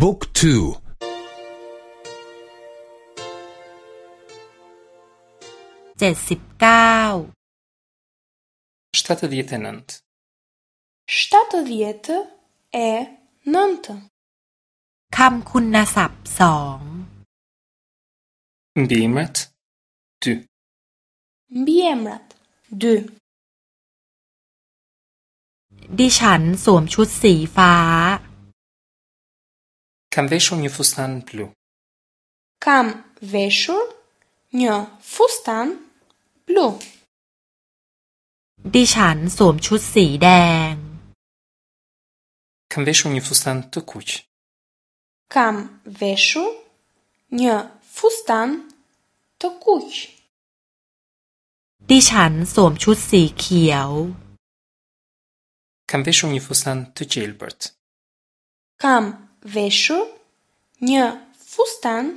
บุ๊กทูเจ็ดสิบเก้าสตัตเดียนันต์เียตเอนันต์คำคุณศัพท์สองบีม e m r ด t dy m b i e m r ดิฉันสวมชุดสีฟ้า Kam veshur një fustan blu. Kam veshur një fustan blu. Di shan sum chut si dang. Kam veshur një fustan të kuq. Kam veshur një fustan të kuq. Di shan sum chut si kiao. Kam veshur një fustan të gjelbërt. Kam Veșul, një fustan,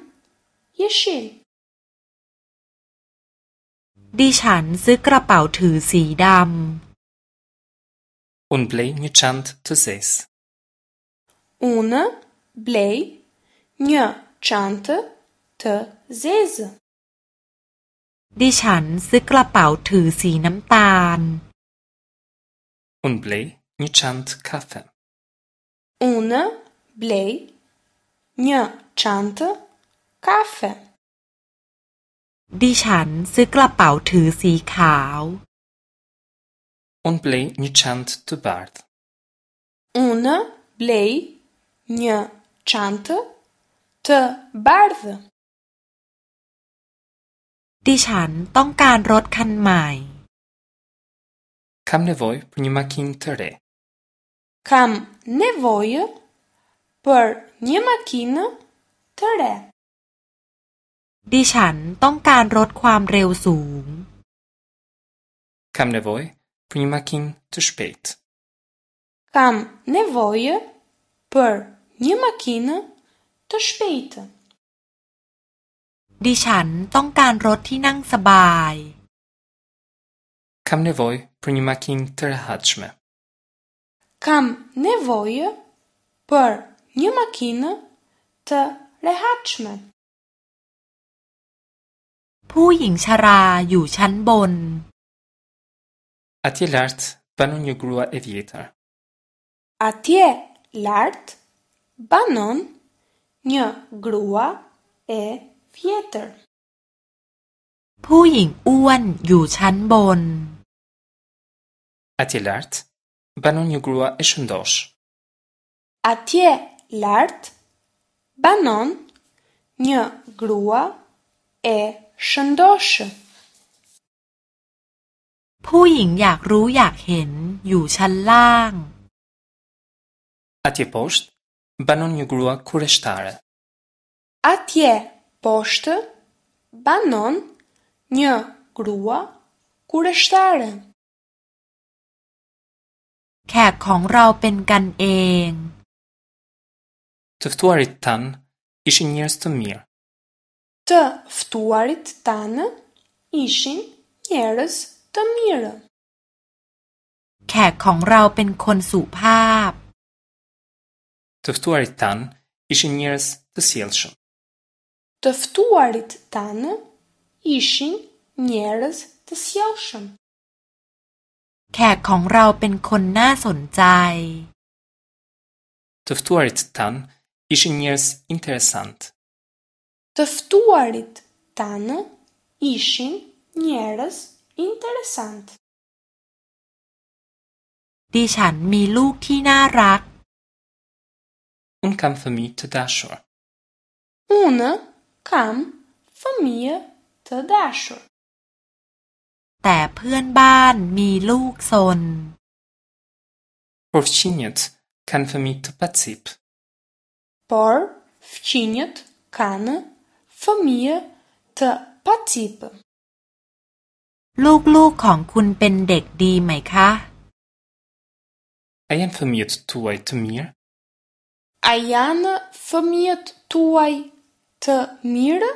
yeşil. ดิฉันซื้อกระเป๋าถือสีดำ Un blei një çantë të zezë. Unë blej një çantë të zezë. ดิฉันซื้อกระเป๋าถือสีน้ำตาล Un blej një çantë kafe. Unë blej, një çantë, kafe. ดิฉันซื้อกระเป๋าถือสีขาว Unë blej një çantë të bardhë. Unë blej një çantë të bardhë. ดิฉันต้องการรถคันใหม่ Kam nevojë për një makinë të re. Kam nevojë për një makinë të re. Di shan tong kan rot kwam rew sung. Kam nevoj për një makinë të shpejt. Kam nevojë për një makinë të shpejtë. Di shan tong kan rot ti nang sabaj. Kam nevoj për një makinë të rehatshme. Kam nevojë për një makinë të lehatshme. Pu jing shara ju shan bon. Atje lartë banon një grua e vjetër. Atje lartë banon një grua e vjetër. Pu uan ju shan bon. Atje lartë banon një grua e shëndosh. Atje lartë lart banon një grua e shëndoshë. ผู้หญิงอยากรู้อยากเห็นอยู่ชั้นล่าง Atje p o s t banon një grua k u r e s h t a r e Atje p o s t banon një grua k u r e s h t a r e แขกของเราเป็นกันเอง të ftuarit tanë ishin njërës të mirë. Të ftuarit tanë ishin njërës të mirë. Kek kong kon su Të ftuarit tanë ishin njërës të sielëshëm. Të ftuarit tanë ishin njërës të sielëshëm. Kek kong rao pen kon nasun zaj. Të ftuarit tanë ishin njerëz interesant. Të ftuarit tanë ishin njerëz interesant. Di chan mi luk ki na rak. Un kam fëmi të dashur. Unë kam fëmi të dashur. Të përën ban mi luk son. Por kanë fëmi të pacipë por fqinjët kanë fëmijë të patipë. Lukë-lukë kënë kënë pen dek di me ka? A janë fëmijët tuaj të mirë? A janë fëmijët tuaj të mirë?